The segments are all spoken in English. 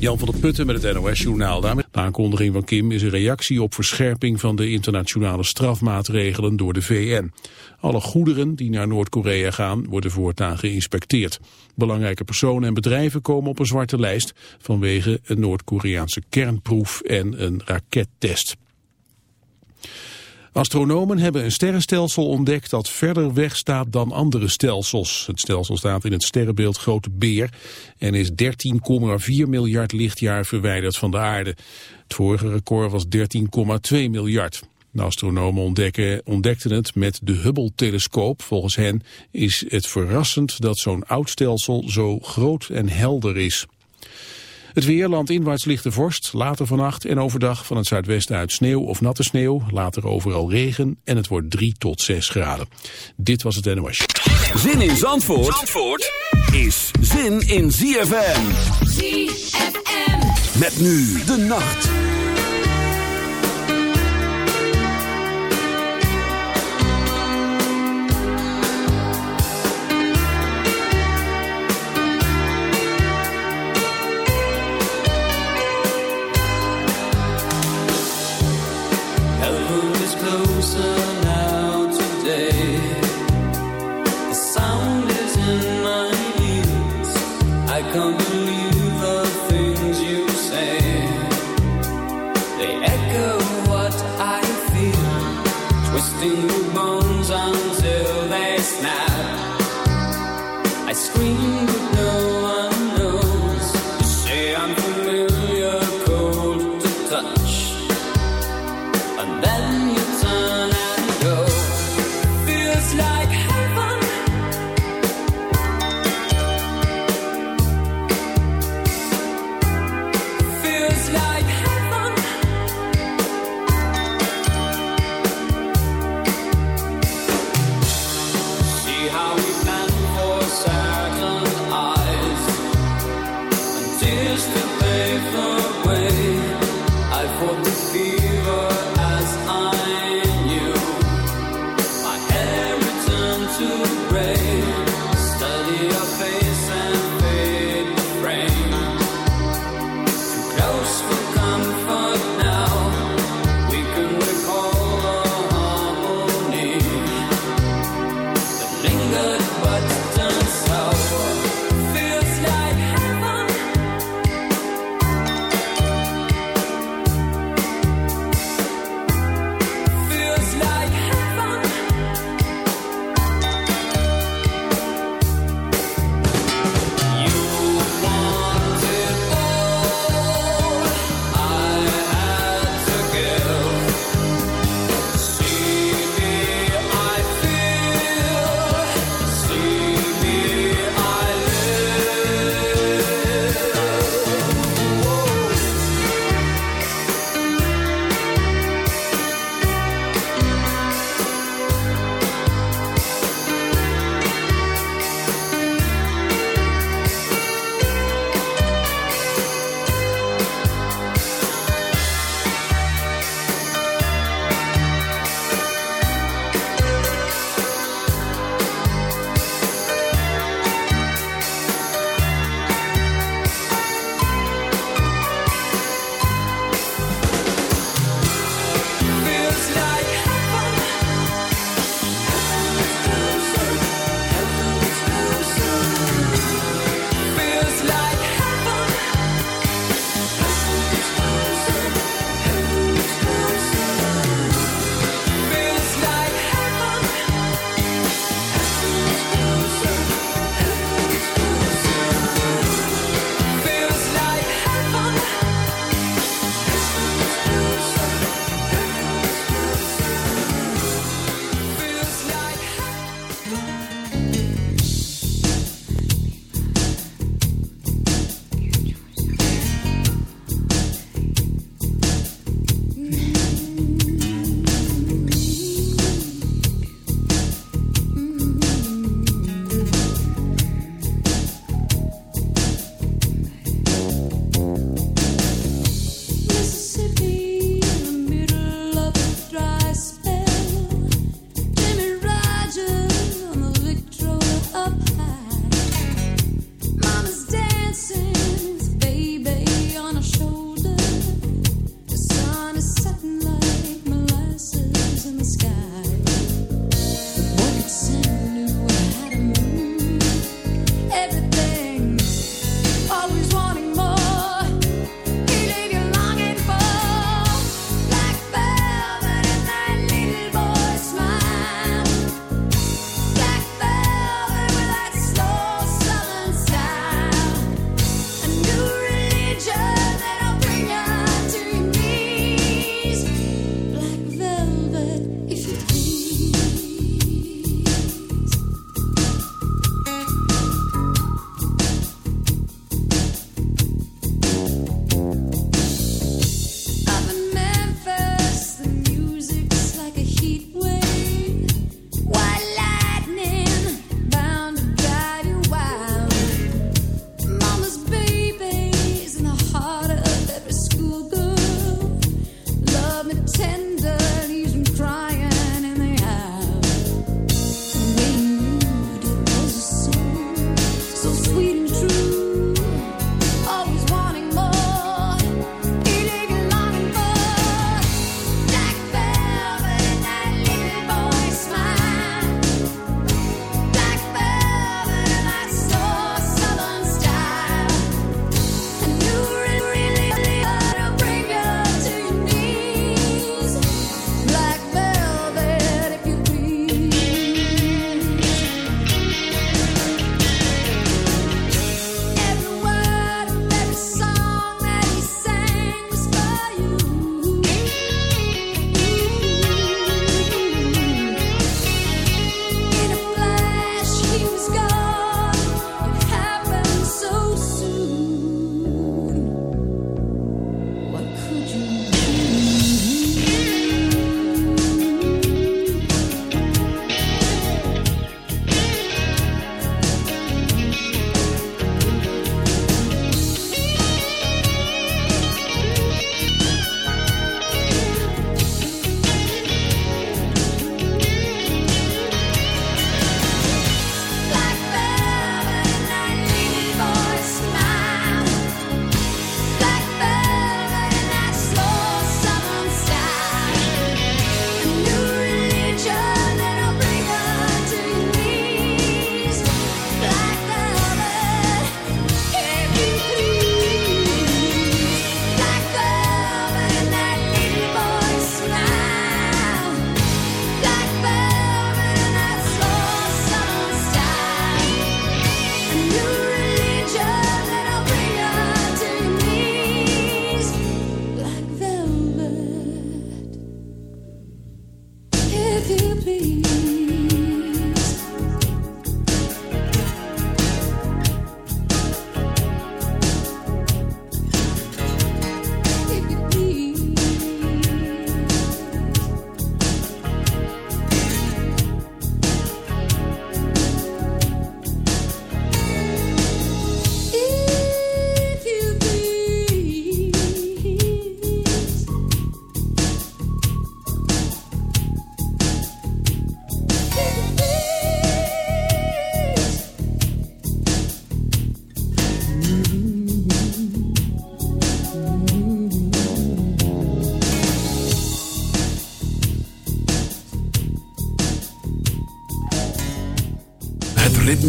Jan van der Putten met het NOS-journaal. De aankondiging van Kim is een reactie op verscherping van de internationale strafmaatregelen door de VN. Alle goederen die naar Noord-Korea gaan worden voortaan geïnspecteerd. Belangrijke personen en bedrijven komen op een zwarte lijst vanwege een Noord-Koreaanse kernproef en een rakettest. Astronomen hebben een sterrenstelsel ontdekt dat verder weg staat dan andere stelsels. Het stelsel staat in het sterrenbeeld Grote Beer en is 13,4 miljard lichtjaar verwijderd van de aarde. Het vorige record was 13,2 miljard. De astronomen ontdekten het met de Hubble-telescoop. Volgens hen is het verrassend dat zo'n oud stelsel zo groot en helder is. Het weer landinwaarts ligt de vorst, later vannacht en overdag van het zuidwesten uit sneeuw of natte sneeuw, later overal regen en het wordt 3 tot 6 graden. Dit was het NOS. Zin in Zandvoort, Zandvoort is zin in ZFM. ZFM. Met nu de nacht.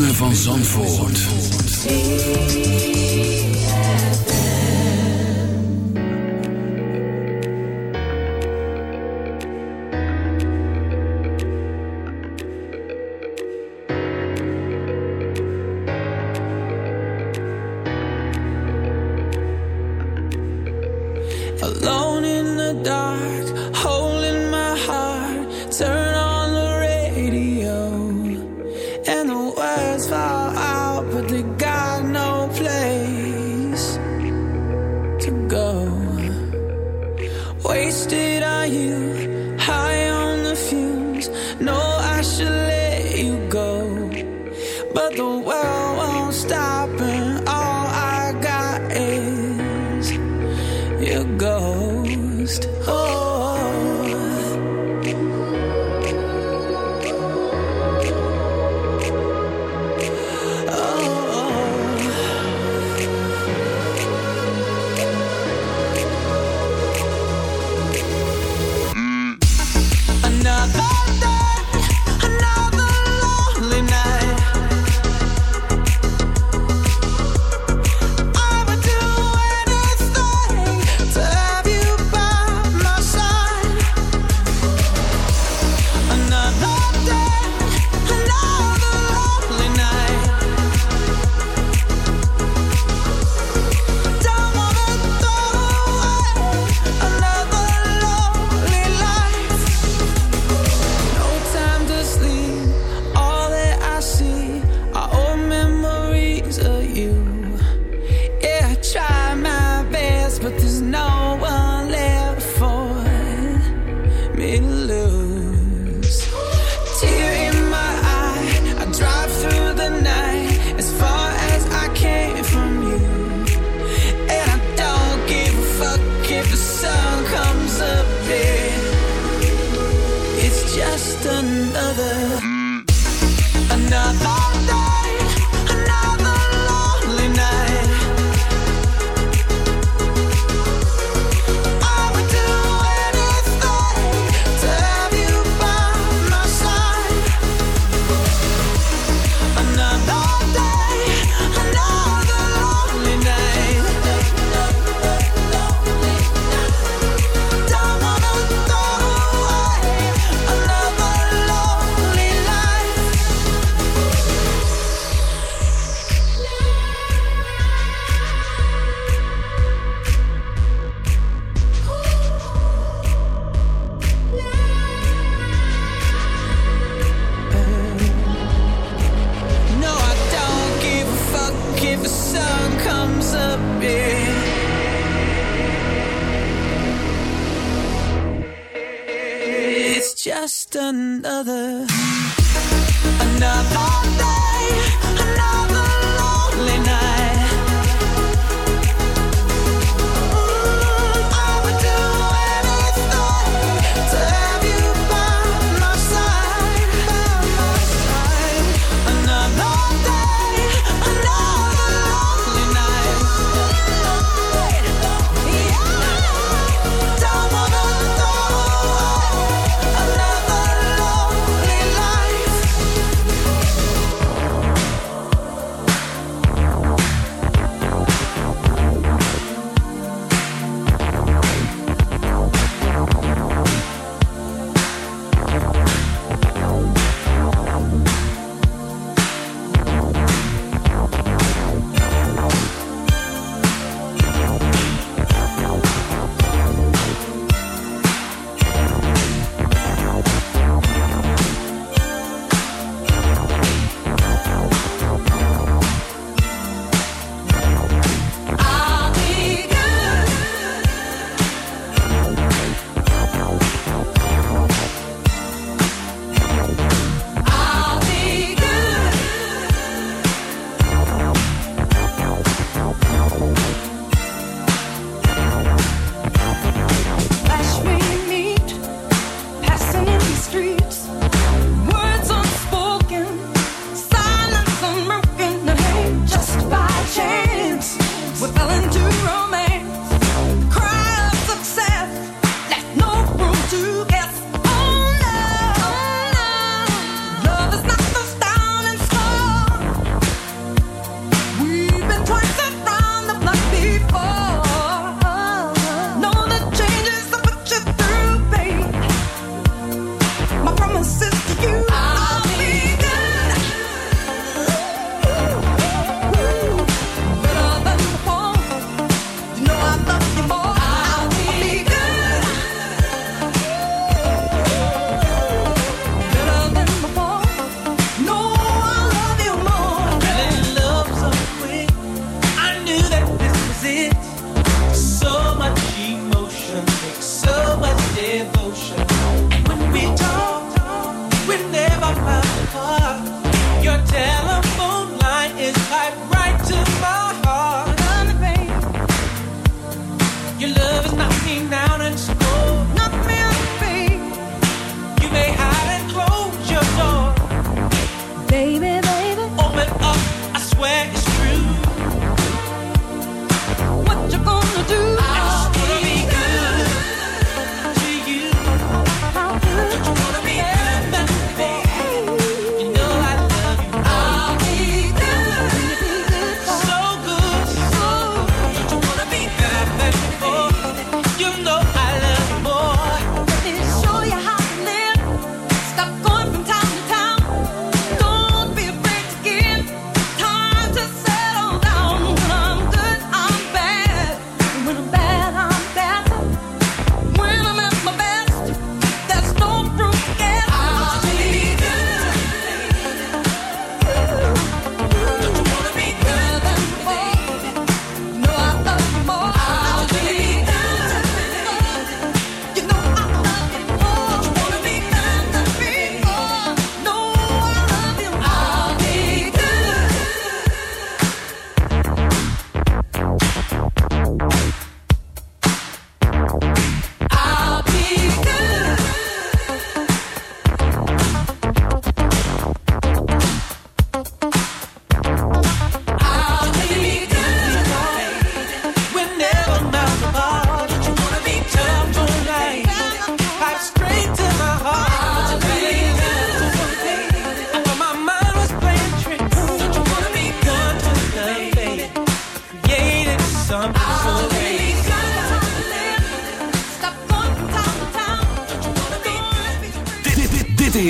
Van Zandvoort.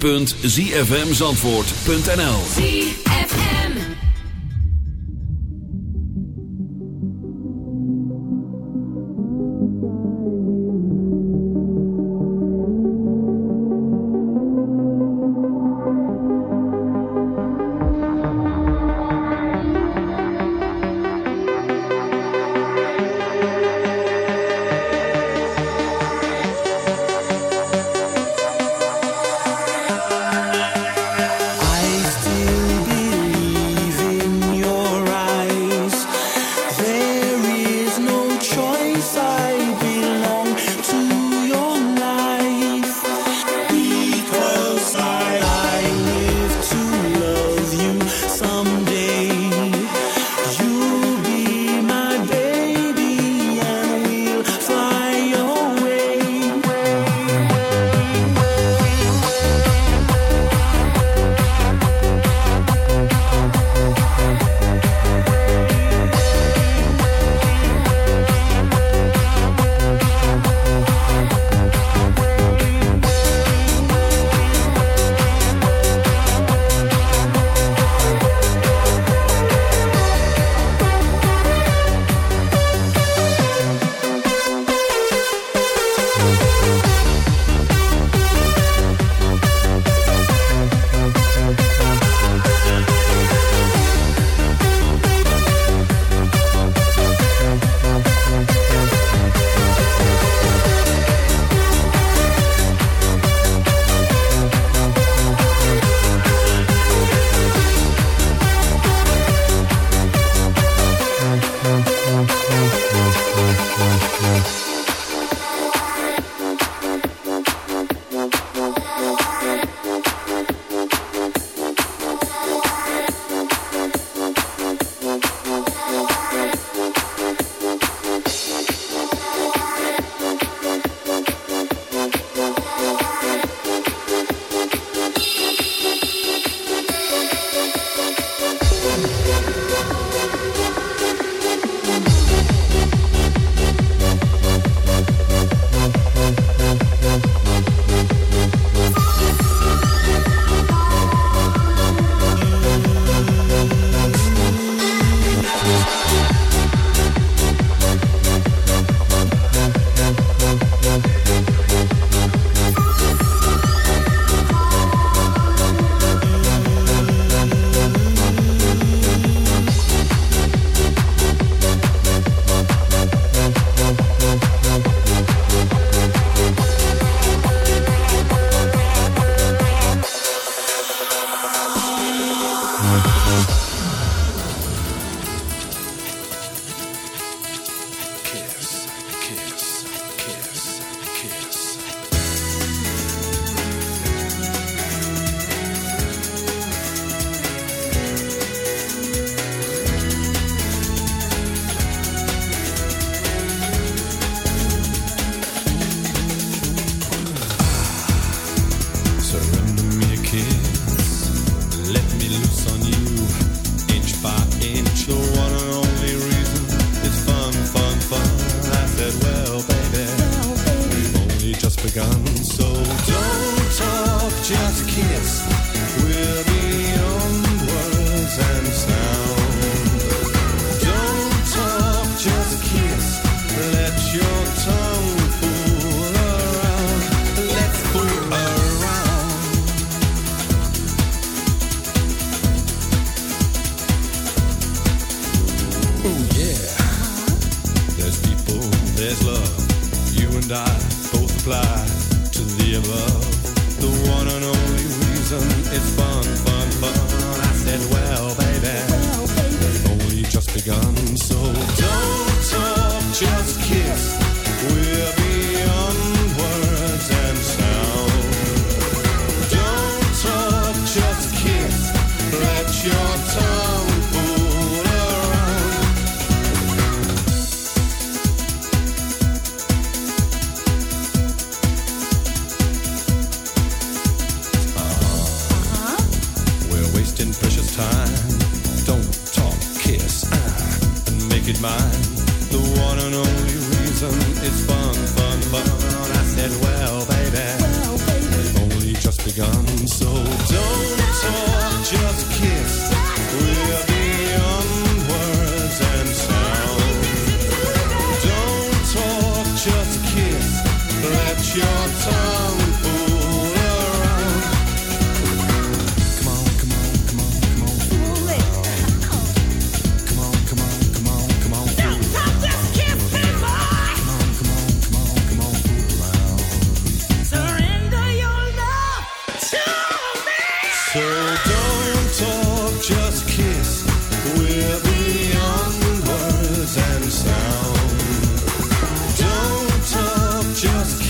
www.zfmzandvoort.nl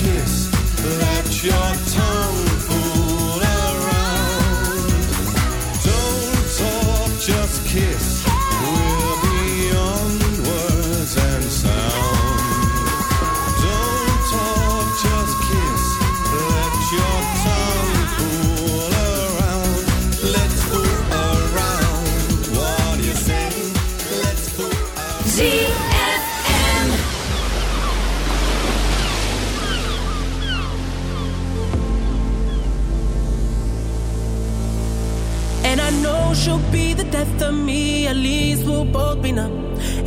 kiss that your tongue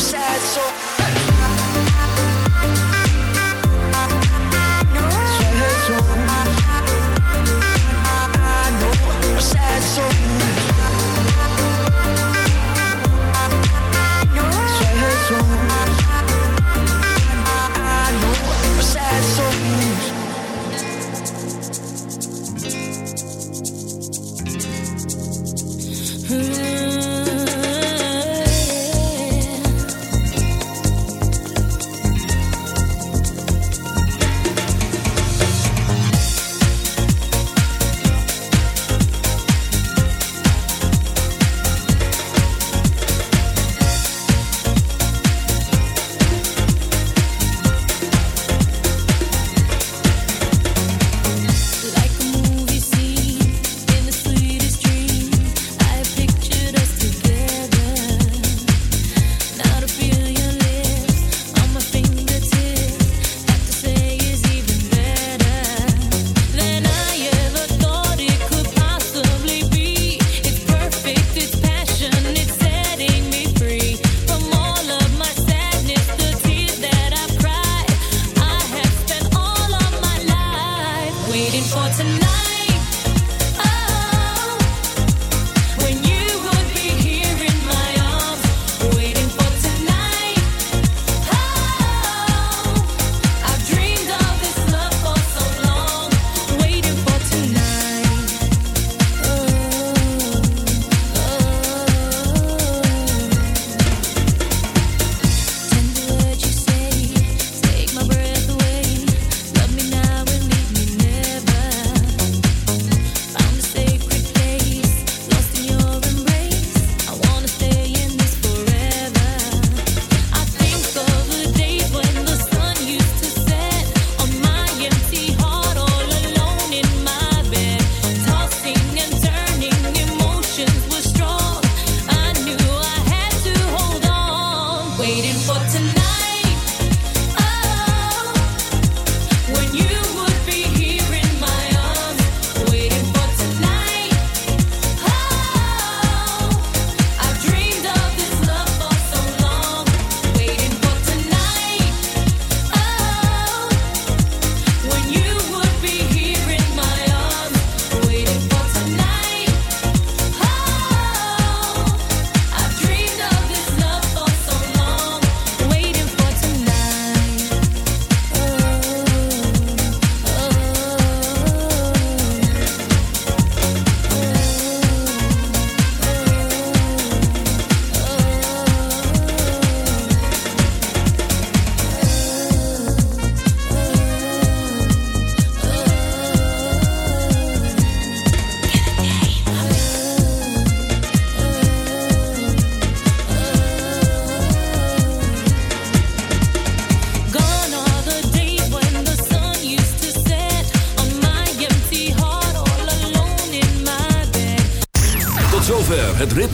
Sad